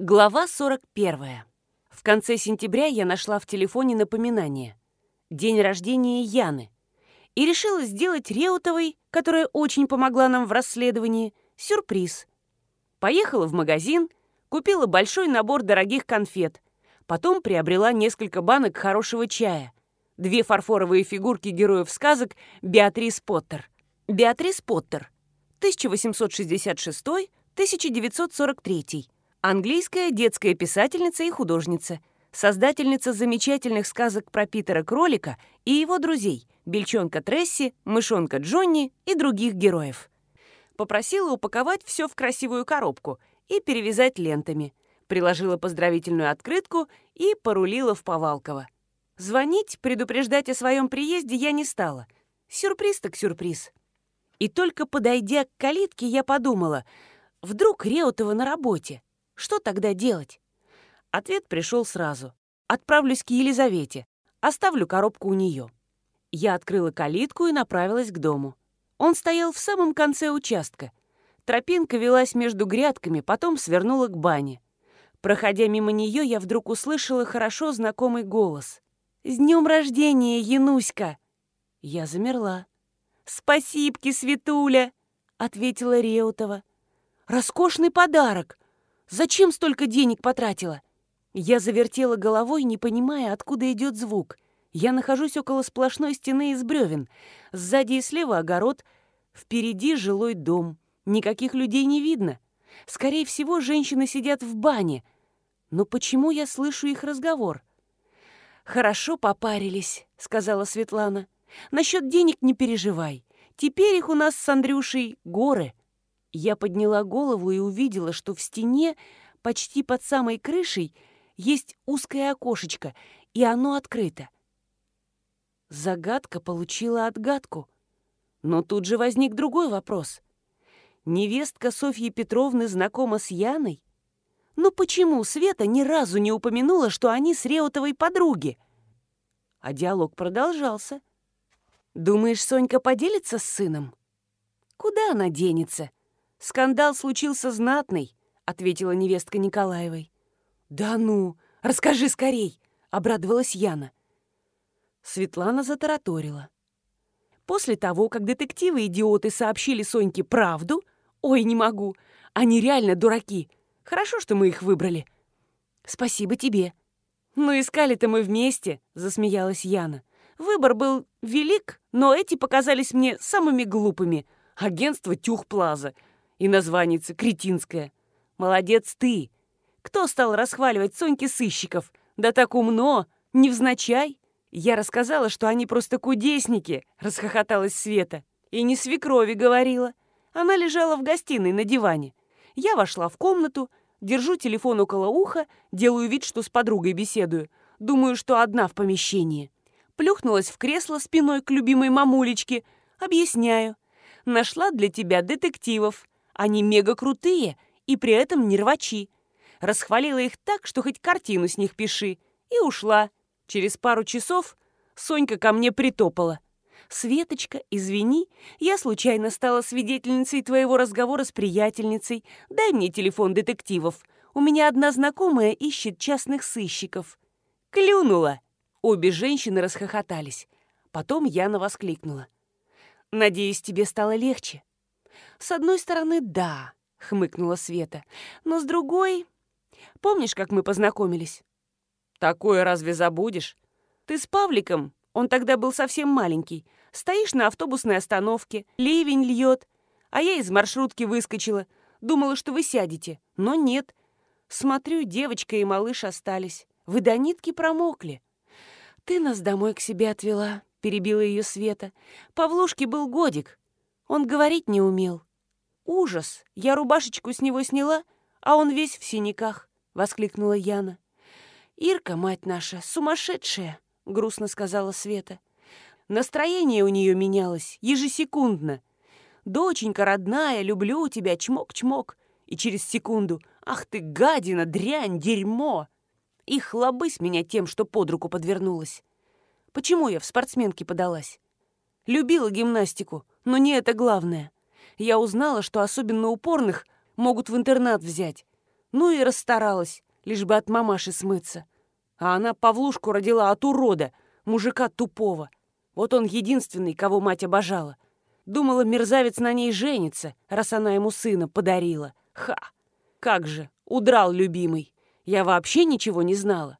Глава 41. В конце сентября я нашла в телефоне напоминание. День рождения Яны. И решила сделать Реутовой, которая очень помогла нам в расследовании, сюрприз. Поехала в магазин, купила большой набор дорогих конфет. Потом приобрела несколько банок хорошего чая. Две фарфоровые фигурки героев сказок Беатрис Поттер. Беатрис Поттер. 1866-1943 Английская детская писательница и художница, создательница замечательных сказок про Питера Кролика и его друзей, бельчонка Тресси, мышонка Джонни и других героев. Попросила упаковать все в красивую коробку и перевязать лентами. Приложила поздравительную открытку и порулила в Повалково. Звонить, предупреждать о своем приезде я не стала. Сюрприз так сюрприз. И только подойдя к калитке, я подумала, вдруг Реутова на работе. Что тогда делать? Ответ пришел сразу. Отправлюсь к Елизавете. Оставлю коробку у нее. Я открыла калитку и направилась к дому. Он стоял в самом конце участка. Тропинка велась между грядками, потом свернула к бане. Проходя мимо нее, я вдруг услышала хорошо знакомый голос. «С днем рождения, Януська!» Я замерла. «Спасибки, Светуля!» — ответила Реутова. «Роскошный подарок! Зачем столько денег потратила?» Я завертела головой, не понимая, откуда идет звук. Я нахожусь около сплошной стены из бревен. Сзади и слева огород, впереди жилой дом. Никаких людей не видно. Скорее всего, женщины сидят в бане. Но почему я слышу их разговор? «Хорошо попарились», — сказала Светлана. «Насчет денег не переживай. Теперь их у нас с Андрюшей горы». Я подняла голову и увидела, что в стене, почти под самой крышей, есть узкое окошечко, и оно открыто. Загадка получила отгадку. Но тут же возник другой вопрос. Невестка Софьи Петровны знакома с Яной? Но почему Света ни разу не упомянула, что они с Реутовой подруги? А диалог продолжался. «Думаешь, Сонька поделится с сыном?» «Куда она денется?» «Скандал случился знатный», — ответила невестка Николаевой. «Да ну, расскажи скорей», — обрадовалась Яна. Светлана затараторила. После того, как детективы-идиоты сообщили Соньке правду, ой, не могу, они реально дураки. Хорошо, что мы их выбрали. Спасибо тебе. Ну, искали-то мы вместе, засмеялась Яна. Выбор был велик, но эти показались мне самыми глупыми. Агентство Тюхплаза — и названица кретинская. Молодец ты. Кто стал расхваливать Соньки сыщиков? Да так умно, невзначай. Я рассказала, что они просто кудесники, расхохоталась Света. И не свекрови говорила. Она лежала в гостиной на диване. Я вошла в комнату, держу телефон около уха, делаю вид, что с подругой беседую. Думаю, что одна в помещении. Плюхнулась в кресло спиной к любимой мамулечке. Объясняю. Нашла для тебя детективов. Они мега крутые и при этом не рвачи. Расхвалила их так, что хоть картину с них пиши. И ушла. Через пару часов Сонька ко мне притопала. «Светочка, извини, я случайно стала свидетельницей твоего разговора с приятельницей. Дай мне телефон детективов. У меня одна знакомая ищет частных сыщиков». «Клюнула!» Обе женщины расхохотались. Потом Яна воскликнула. «Надеюсь, тебе стало легче. «С одной стороны, да», — хмыкнула Света. «Но с другой... Помнишь, как мы познакомились?» «Такое разве забудешь? Ты с Павликом, он тогда был совсем маленький, стоишь на автобусной остановке, ливень льет, а я из маршрутки выскочила, думала, что вы сядете, но нет. Смотрю, девочка и малыш остались, вы до нитки промокли. Ты нас домой к себе отвела», — перебила ее Света. «Павлушке был годик, он говорить не умел. Ужас! Я рубашечку с него сняла, а он весь в синяках, — воскликнула Яна. Ирка, мать наша, сумасшедшая, — грустно сказала Света. Настроение у нее менялось ежесекундно. «Доченька родная, люблю тебя, чмок-чмок». И через секунду «Ах ты, гадина, дрянь, дерьмо!» И хлобысь меня тем, что под руку подвернулась. Почему я в спортсменке подалась? Любила гимнастику, но не это главное. Я узнала, что особенно упорных могут в интернат взять. Ну и расстаралась, лишь бы от мамаши смыться. А она Павлушку родила от урода, мужика тупого. Вот он единственный, кого мать обожала. Думала, мерзавец на ней женится, раз она ему сына подарила. Ха! Как же, удрал любимый. Я вообще ничего не знала.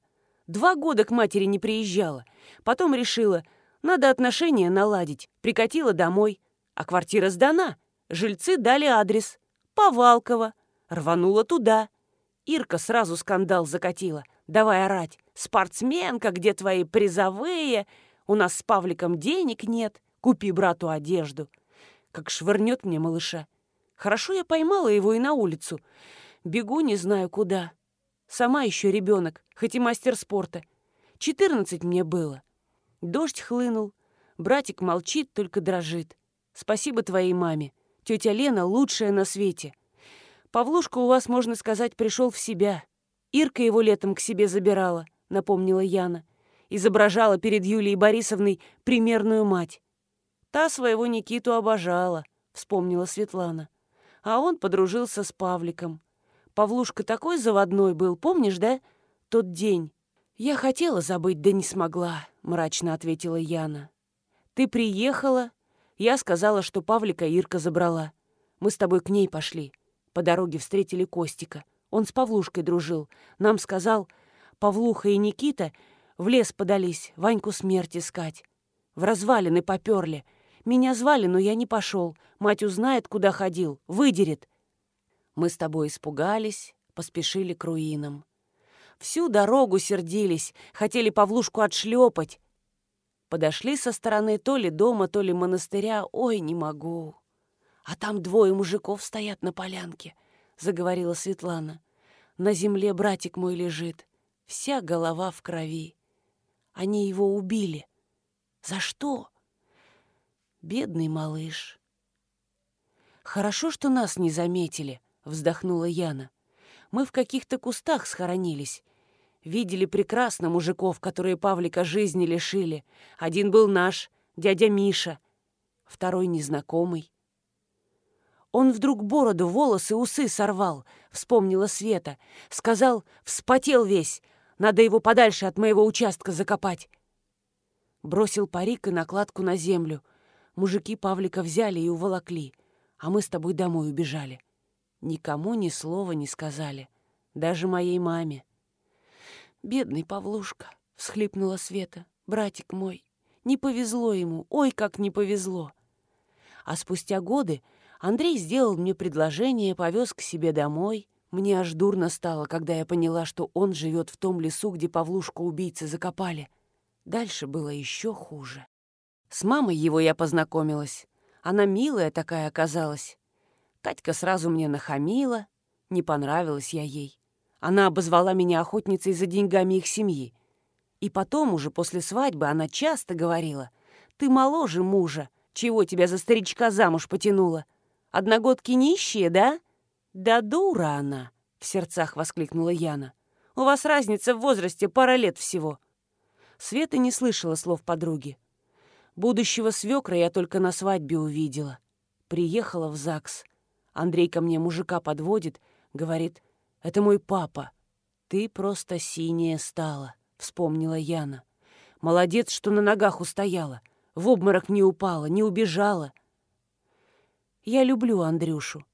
Два года к матери не приезжала. Потом решила, надо отношения наладить. Прикатила домой. А квартира сдана. Жильцы дали адрес. Повалково. Рванула туда. Ирка сразу скандал закатила. Давай орать. «Спортсменка, где твои призовые? У нас с Павликом денег нет. Купи брату одежду». Как швырнет мне малыша. Хорошо я поймала его и на улицу. Бегу не знаю куда. Сама еще ребенок, хоть и мастер спорта. Четырнадцать мне было. Дождь хлынул. Братик молчит, только дрожит. Спасибо твоей маме. Тетя Лена лучшая на свете. Павлушка у вас, можно сказать, пришел в себя. Ирка его летом к себе забирала, напомнила Яна. Изображала перед Юлией Борисовной примерную мать. Та своего Никиту обожала, вспомнила Светлана. А он подружился с Павликом. Павлушка такой заводной был, помнишь, да? Тот день. Я хотела забыть, да не смогла, мрачно ответила Яна. Ты приехала, я сказала, что Павлика Ирка забрала. Мы с тобой к ней пошли. По дороге встретили Костика. Он с Павлушкой дружил. Нам сказал, Павлуха и Никита в лес подались, Ваньку смерть искать. В развалины поперли. Меня звали, но я не пошел. Мать узнает, куда ходил, выдерет. Мы с тобой испугались, поспешили к руинам. Всю дорогу сердились, хотели Павлушку отшлепать. Подошли со стороны то ли дома, то ли монастыря. Ой, не могу. А там двое мужиков стоят на полянке, заговорила Светлана. На земле братик мой лежит, вся голова в крови. Они его убили. За что? Бедный малыш. Хорошо, что нас не заметили, вздохнула Яна. Мы в каких-то кустах схоронились. Видели прекрасно мужиков, которые Павлика жизни лишили. Один был наш, дядя Миша, второй незнакомый. Он вдруг бороду, волосы, усы сорвал, вспомнила Света. Сказал, вспотел весь, надо его подальше от моего участка закопать. Бросил парик и накладку на землю. Мужики Павлика взяли и уволокли, а мы с тобой домой убежали. Никому ни слова не сказали, даже моей маме. «Бедный Павлушка!» — всхлипнула Света. «Братик мой! Не повезло ему! Ой, как не повезло!» А спустя годы Андрей сделал мне предложение, повез к себе домой. Мне аж дурно стало, когда я поняла, что он живет в том лесу, где Павлушку убийцы закопали. Дальше было еще хуже. С мамой его я познакомилась. Она милая такая оказалась. Катька сразу мне нахамила. Не понравилась я ей. Она обозвала меня охотницей за деньгами их семьи. И потом уже после свадьбы она часто говорила, «Ты моложе мужа, чего тебя за старичка замуж потянула? Одногодки нищие, да?» «Да дура она!» — в сердцах воскликнула Яна. «У вас разница в возрасте пара лет всего». Света не слышала слов подруги. Будущего свекра я только на свадьбе увидела. Приехала в ЗАГС. Андрей ко мне мужика подводит, говорит, это мой папа. Ты просто синяя стала, вспомнила Яна. Молодец, что на ногах устояла. В обморок не упала, не убежала. Я люблю Андрюшу.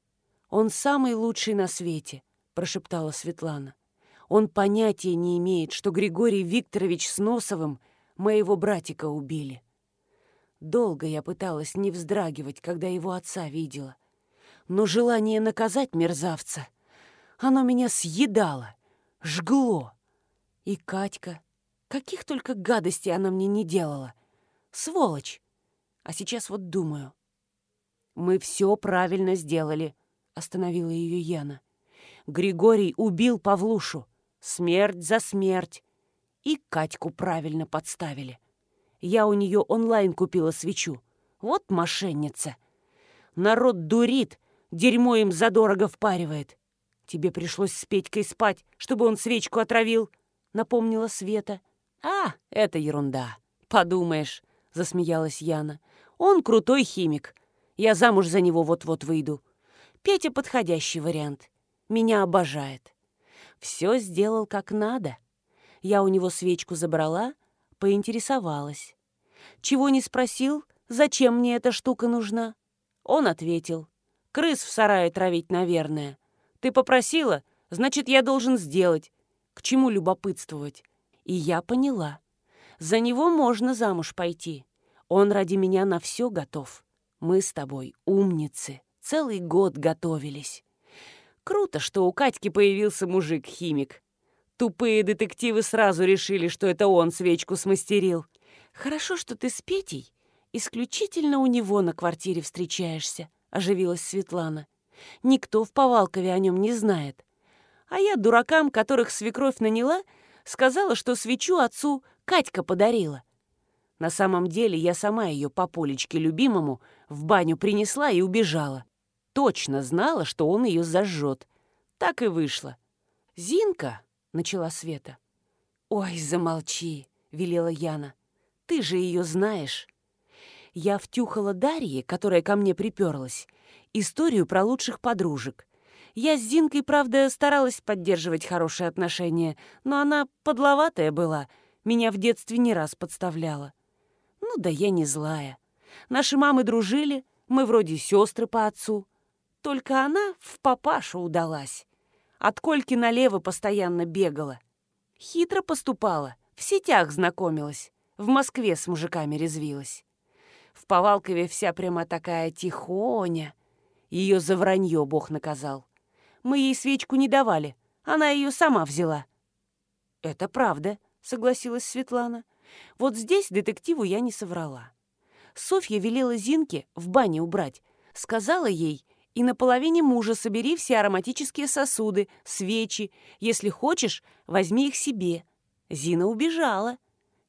Он самый лучший на свете, прошептала Светлана. Он понятия не имеет, что Григорий Викторович с Носовым моего братика убили. Долго я пыталась не вздрагивать, когда его отца видела. Но желание наказать мерзавца оно меня съедало, жгло. И Катька, каких только гадостей она мне не делала. Сволочь! А сейчас вот думаю. Мы все правильно сделали, остановила ее Яна. Григорий убил Павлушу. Смерть за смерть. И Катьку правильно подставили. Я у нее онлайн купила свечу. Вот мошенница. Народ дурит, дерьмо им задорого впаривает. «Тебе пришлось с Петькой спать, чтобы он свечку отравил», — напомнила Света. «А, это ерунда. Подумаешь», — засмеялась Яна. «Он крутой химик. Я замуж за него вот-вот выйду. Петя — подходящий вариант. Меня обожает. Все сделал как надо. Я у него свечку забрала, поинтересовалась. Чего не спросил, зачем мне эта штука нужна? Он ответил. Крыс в сарае травить, наверное. Ты попросила, значит, я должен сделать. К чему любопытствовать? И я поняла. За него можно замуж пойти. Он ради меня на все готов. Мы с тобой умницы. Целый год готовились. Круто, что у Катьки появился мужик-химик. Тупые детективы сразу решили, что это он свечку смастерил. Хорошо, что ты с Петей исключительно у него на квартире встречаешься, оживилась Светлана. Никто в Повалкове о нем не знает. А я дуракам, которых свекровь наняла, сказала, что свечу отцу Катька подарила. На самом деле я сама ее по полечке любимому в баню принесла и убежала. Точно знала, что он ее зажжет. Так и вышло. «Зинка», — начала Света. «Ой, замолчи», — велела Яна. «Ты же ее знаешь». Я втюхала Дарье, которая ко мне приперлась, историю про лучших подружек. Я с Зинкой, правда, старалась поддерживать хорошие отношения, но она подловатая была, меня в детстве не раз подставляла. Ну да я не злая. Наши мамы дружили, мы вроде сестры по отцу. Только она в папашу удалась. От Кольки налево постоянно бегала. Хитро поступала, в сетях знакомилась, в Москве с мужиками резвилась. В Повалкове вся прямо такая тихоня. Ее за вранье Бог наказал. Мы ей свечку не давали, она ее сама взяла. «Это правда», — согласилась Светлана. Вот здесь детективу я не соврала. Софья велела Зинке в бане убрать. Сказала ей, и на половине мужа собери все ароматические сосуды, свечи. Если хочешь, возьми их себе. Зина убежала.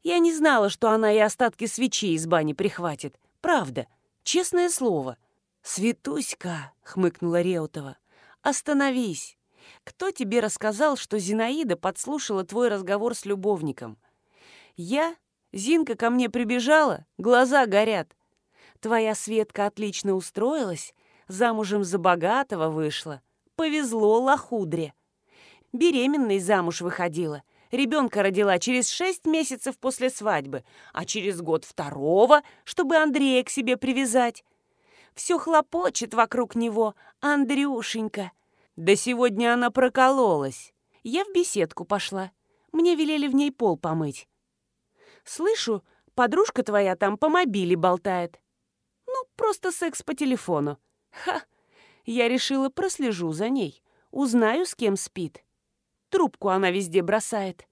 Я не знала, что она и остатки свечей из бани прихватит. Правда, честное слово. «Светуська», — хмыкнула Реутова, — «остановись. Кто тебе рассказал, что Зинаида подслушала твой разговор с любовником? Я? Зинка ко мне прибежала, глаза горят. Твоя Светка отлично устроилась, замужем за богатого вышла. Повезло лохудре. Беременной замуж выходила. Ребенка родила через шесть месяцев после свадьбы, а через год второго, чтобы Андрея к себе привязать. Все хлопочет вокруг него, Андрюшенька. Да сегодня она прокололась. Я в беседку пошла. Мне велели в ней пол помыть. Слышу, подружка твоя там по мобиле болтает. Ну, просто секс по телефону. Ха! Я решила, прослежу за ней. Узнаю, с кем спит. Трубку она везде бросает.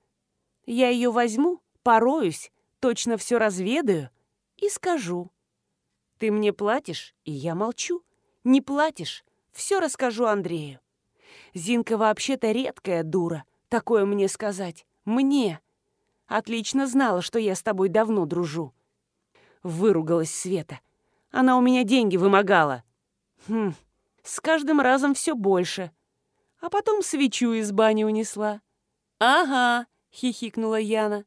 Я ее возьму, пороюсь, точно все разведаю и скажу. Ты мне платишь, и я молчу. Не платишь, все расскажу Андрею. Зинка вообще-то редкая дура, такое мне сказать. Мне. Отлично знала, что я с тобой давно дружу. Выругалась Света. Она у меня деньги вымогала. Хм, с каждым разом все больше. А потом свечу из бани унесла. Ага, хихикнула Яна.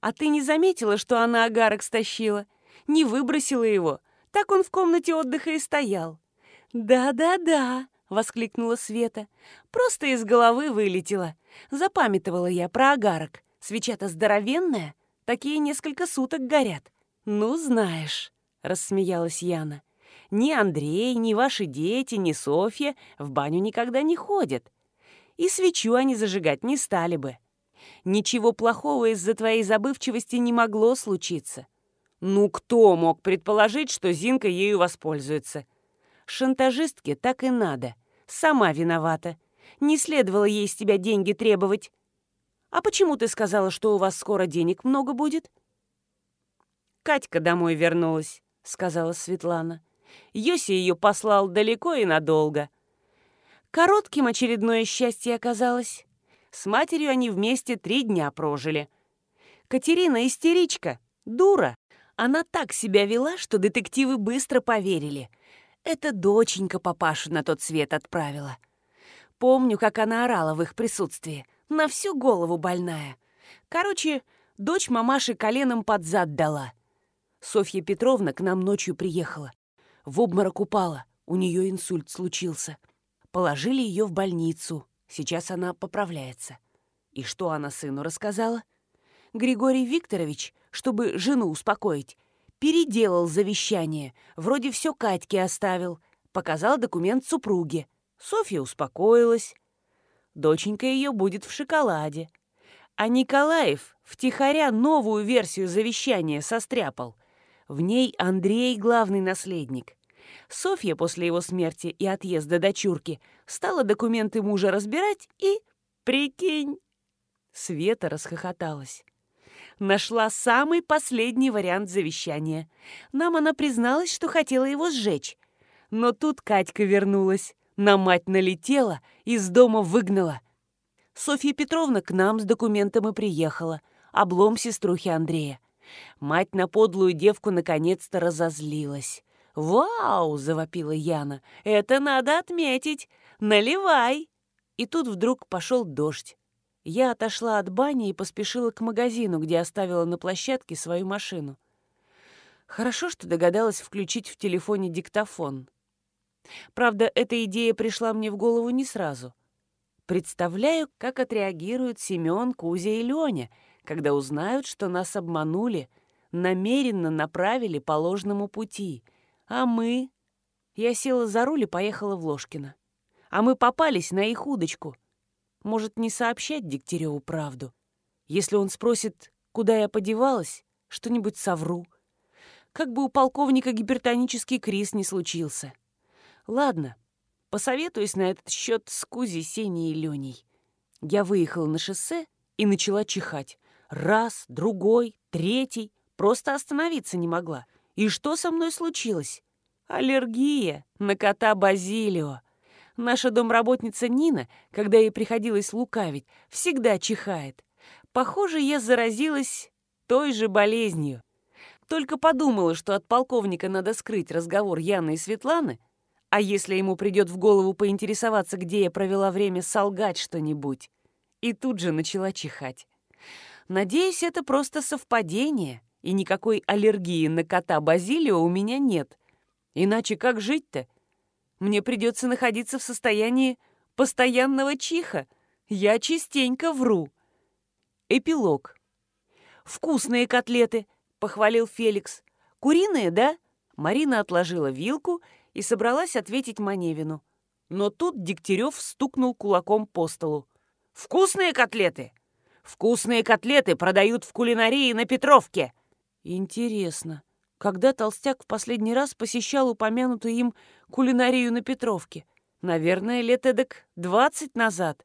А ты не заметила, что она агарок стащила? Не выбросила его. Так он в комнате отдыха и стоял. Да-да-да, воскликнула Света. Просто из головы вылетела. Запамятовала я про агарок. Свеча-то здоровенная, такие несколько суток горят. Ну, знаешь, рассмеялась Яна. Ни Андрей, ни ваши дети, ни Софья в баню никогда не ходят. И свечу они зажигать не стали бы. Ничего плохого из-за твоей забывчивости не могло случиться. Ну, кто мог предположить, что Зинка ею воспользуется? Шантажистке так и надо. Сама виновата. Не следовало ей с тебя деньги требовать. «А почему ты сказала, что у вас скоро денег много будет?» «Катька домой вернулась», — сказала Светлана. Йоси ее послал далеко и надолго. Коротким очередное счастье оказалось. С матерью они вместе три дня прожили. Катерина истеричка, дура. Она так себя вела, что детективы быстро поверили. Это доченька папашу на тот свет отправила. Помню, как она орала в их присутствии на всю голову больная. Короче, дочь мамаши коленом под зад дала. Софья Петровна к нам ночью приехала. В обморок упала, у нее инсульт случился. Положили ее в больницу, Сейчас она поправляется. И что она сыну рассказала? Григорий Викторович, чтобы жену успокоить, переделал завещание, вроде все Катьке оставил, показал документ супруге. Софья успокоилась. Доченька ее будет в шоколаде. А Николаев втихаря новую версию завещания состряпал. В ней Андрей главный наследник. Софья после его смерти и отъезда дочурки стала документы мужа разбирать и... Прикинь! Света расхохоталась. Нашла самый последний вариант завещания. Нам она призналась, что хотела его сжечь. Но тут Катька вернулась. На мать налетела, из дома выгнала. Софья Петровна к нам с документом и приехала. Облом сеструхи Андрея. Мать на подлую девку наконец-то разозлилась. «Вау!» — завопила Яна. «Это надо отметить! Наливай!» И тут вдруг пошел дождь. Я отошла от бани и поспешила к магазину, где оставила на площадке свою машину. Хорошо, что догадалась включить в телефоне диктофон. Правда, эта идея пришла мне в голову не сразу. Представляю, как отреагируют Семен, Кузя и Леня, когда узнают, что нас обманули, намеренно направили по ложному пути. А мы... Я села за руль и поехала в Ложкино. А мы попались на их удочку — может, не сообщать Дегтяреву правду? Если он спросит, куда я подевалась, что-нибудь совру. Как бы у полковника гипертонический криз не случился. Ладно, посоветуюсь на этот счет с Кузей, Сеней и Леней. Я выехала на шоссе и начала чихать. Раз, другой, третий. Просто остановиться не могла. И что со мной случилось? Аллергия на кота Базилио. Наша домработница Нина, когда ей приходилось лукавить, всегда чихает. Похоже, я заразилась той же болезнью. Только подумала, что от полковника надо скрыть разговор Яны и Светланы, а если ему придет в голову поинтересоваться, где я провела время, солгать что-нибудь. И тут же начала чихать. Надеюсь, это просто совпадение, и никакой аллергии на кота Базилио у меня нет. Иначе как жить-то? Мне придется находиться в состоянии постоянного чиха. Я частенько вру. Эпилог. «Вкусные котлеты», — похвалил Феликс. «Куриные, да?» Марина отложила вилку и собралась ответить Маневину. Но тут Дегтярев стукнул кулаком по столу. «Вкусные котлеты? Вкусные котлеты продают в кулинарии на Петровке!» «Интересно, когда толстяк в последний раз посещал упомянутую им кулинарию на Петровке. Наверное, лет эдак двадцать назад.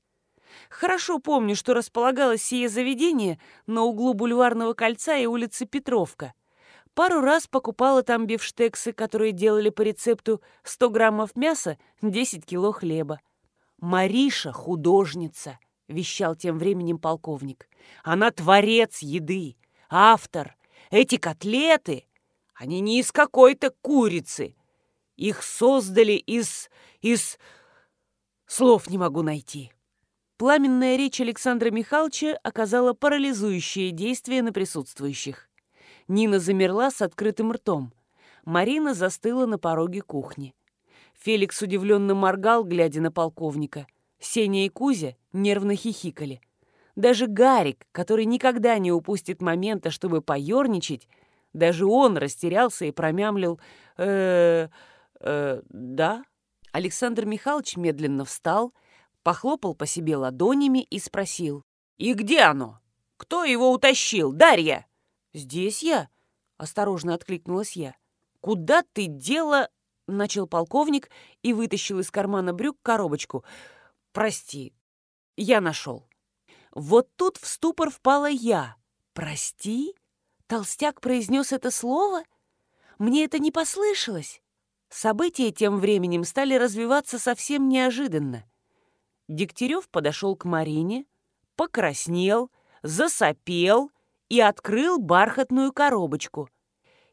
Хорошо помню, что располагалось сие заведение на углу бульварного кольца и улицы Петровка. Пару раз покупала там бифштексы, которые делали по рецепту 100 граммов мяса, 10 кило хлеба. «Мариша — художница», — вещал тем временем полковник. «Она творец еды, автор. Эти котлеты они не из какой-то курицы. Их создали из... из... Слов не могу найти. Пламенная речь Александра Михайловича оказала парализующее действие на присутствующих. Нина замерла с открытым ртом. Марина застыла на пороге кухни. Феликс удивленно моргал, глядя на полковника. Сеня и Кузя нервно хихикали. Даже Гарик, который никогда не упустит момента, чтобы поерничать, даже он растерялся и промямлил э, э, «да». Александр Михайлович медленно встал, похлопал по себе ладонями и спросил. «И где оно? Кто его утащил? Дарья?» «Здесь я», — осторожно откликнулась я. «Куда ты дела?» — начал полковник и вытащил из кармана брюк коробочку. «Прости, я нашел». Вот тут в ступор впала я. «Прости?» Толстяк произнес это слово? Мне это не послышалось. События тем временем стали развиваться совсем неожиданно. Дегтярев подошел к Марине, покраснел, засопел и открыл бархатную коробочку.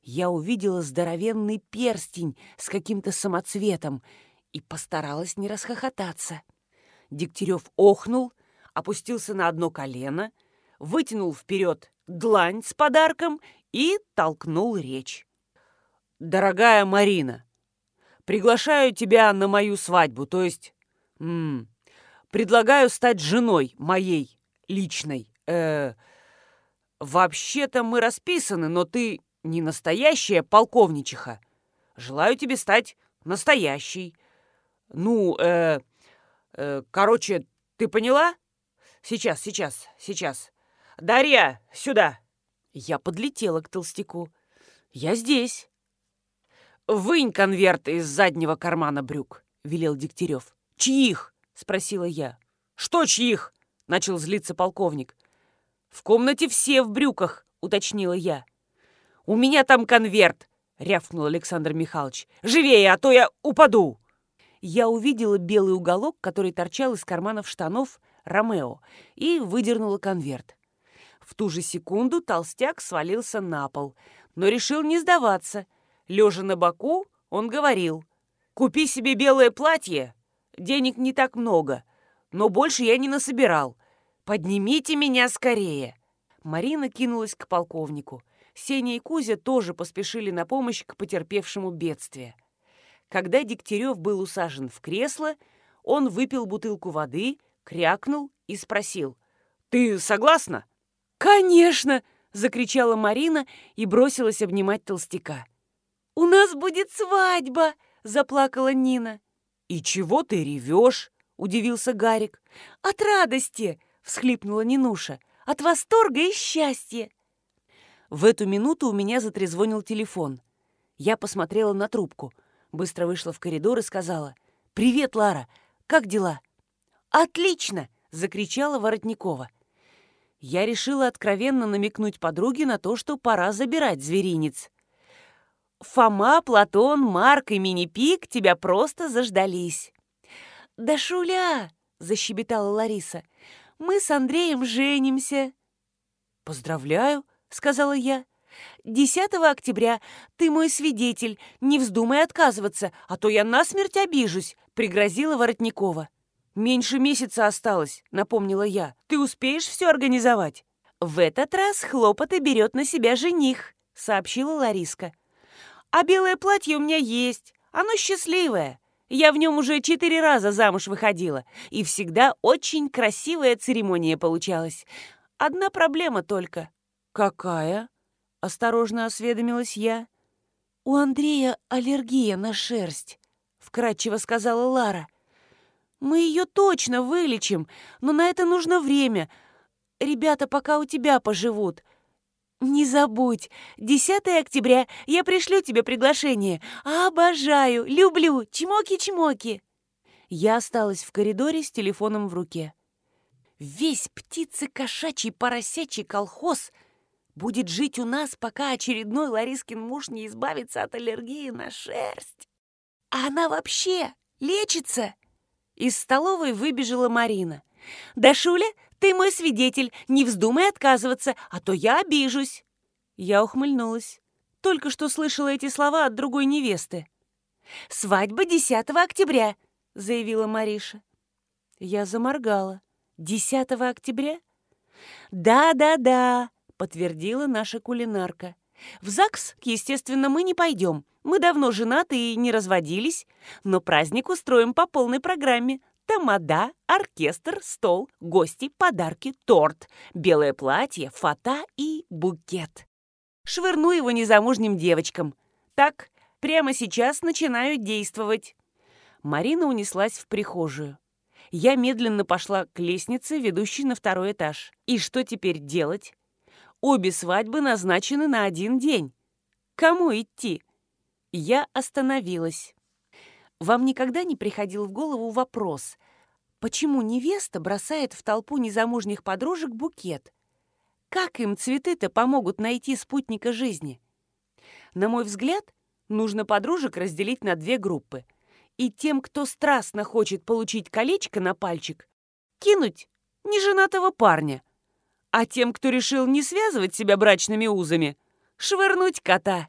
Я увидела здоровенный перстень с каким-то самоцветом и постаралась не расхохотаться. Дегтярев охнул, опустился на одно колено, вытянул вперед длань с подарком и толкнул речь. «Дорогая Марина, приглашаю тебя на мою свадьбу, то есть... М -м, Предлагаю стать женой моей личной. Э, вообще-то мы расписаны, но ты не настоящая полковничиха. Желаю тебе стать настоящей. Ну, э, э, короче, ты поняла? Сейчас, сейчас, сейчас. Дарья, сюда. Я подлетела к толстяку. Я здесь. Вынь конверт из заднего кармана брюк, велел Дегтярев. Чьих? спросила я. Что чьих? начал злиться полковник. В комнате все в брюках, уточнила я. «У меня там конверт!» — рявкнул Александр Михайлович. «Живее, а то я упаду!» Я увидела белый уголок, который торчал из карманов штанов Ромео, и выдернула конверт. В ту же секунду толстяк свалился на пол, но решил не сдаваться. Лежа на боку, он говорил, «Купи себе белое платье, денег не так много, но больше я не насобирал. Поднимите меня скорее!» Марина кинулась к полковнику. Сеня и Кузя тоже поспешили на помощь к потерпевшему бедствие. Когда Дегтярев был усажен в кресло, он выпил бутылку воды, крякнул и спросил. «Ты согласна?» «Конечно!» — закричала Марина и бросилась обнимать толстяка. «У нас будет свадьба!» — заплакала Нина. «И чего ты ревешь?» — удивился Гарик. «От радости!» — всхлипнула Нинуша. «От восторга и счастья!» В эту минуту у меня затрезвонил телефон. Я посмотрела на трубку, быстро вышла в коридор и сказала «Привет, Лара! Как дела?» «Отлично!» — закричала Воротникова. Я решила откровенно намекнуть подруге на то, что пора забирать зверинец. «Фома, Платон, Марк и Мини-Пик тебя просто заждались». «Да, Шуля!» — защебетала Лариса. «Мы с Андреем женимся». «Поздравляю!» — сказала я. «10 октября ты мой свидетель, не вздумай отказываться, а то я насмерть обижусь», — пригрозила Воротникова. «Меньше месяца осталось», — напомнила я. «Ты успеешь все организовать?» «В этот раз хлопоты берет на себя жених», — сообщила Лариска. «А белое платье у меня есть, оно счастливое. Я в нем уже четыре раза замуж выходила, и всегда очень красивая церемония получалась. Одна проблема только. «Какая?» — осторожно осведомилась я. «У Андрея аллергия на шерсть», — вкратчиво сказала Лара. «Мы ее точно вылечим, но на это нужно время. Ребята пока у тебя поживут. Не забудь, 10 октября я пришлю тебе приглашение. Обожаю, люблю, чмоки-чмоки». Я осталась в коридоре с телефоном в руке. Весь птицы-кошачий поросячий колхоз — будет жить у нас, пока очередной Ларискин муж не избавится от аллергии на шерсть. А она вообще лечится?» Из столовой выбежала Марина. «Да, Шуля, ты мой свидетель, не вздумай отказываться, а то я обижусь». Я ухмыльнулась. Только что слышала эти слова от другой невесты. «Свадьба 10 октября», — заявила Мариша. Я заморгала. «10 октября?» «Да-да-да», подтвердила наша кулинарка. В ЗАГС, естественно, мы не пойдем. Мы давно женаты и не разводились, но праздник устроим по полной программе. Тамада, оркестр, стол, гости, подарки, торт, белое платье, фата и букет. Швырну его незамужним девочкам. Так, прямо сейчас начинаю действовать. Марина унеслась в прихожую. Я медленно пошла к лестнице, ведущей на второй этаж. И что теперь делать? Обе свадьбы назначены на один день. Кому идти? Я остановилась. Вам никогда не приходил в голову вопрос, почему невеста бросает в толпу незамужних подружек букет? Как им цветы-то помогут найти спутника жизни? На мой взгляд, нужно подружек разделить на две группы. И тем, кто страстно хочет получить колечко на пальчик, кинуть неженатого парня – а тем, кто решил не связывать себя брачными узами, швырнуть кота.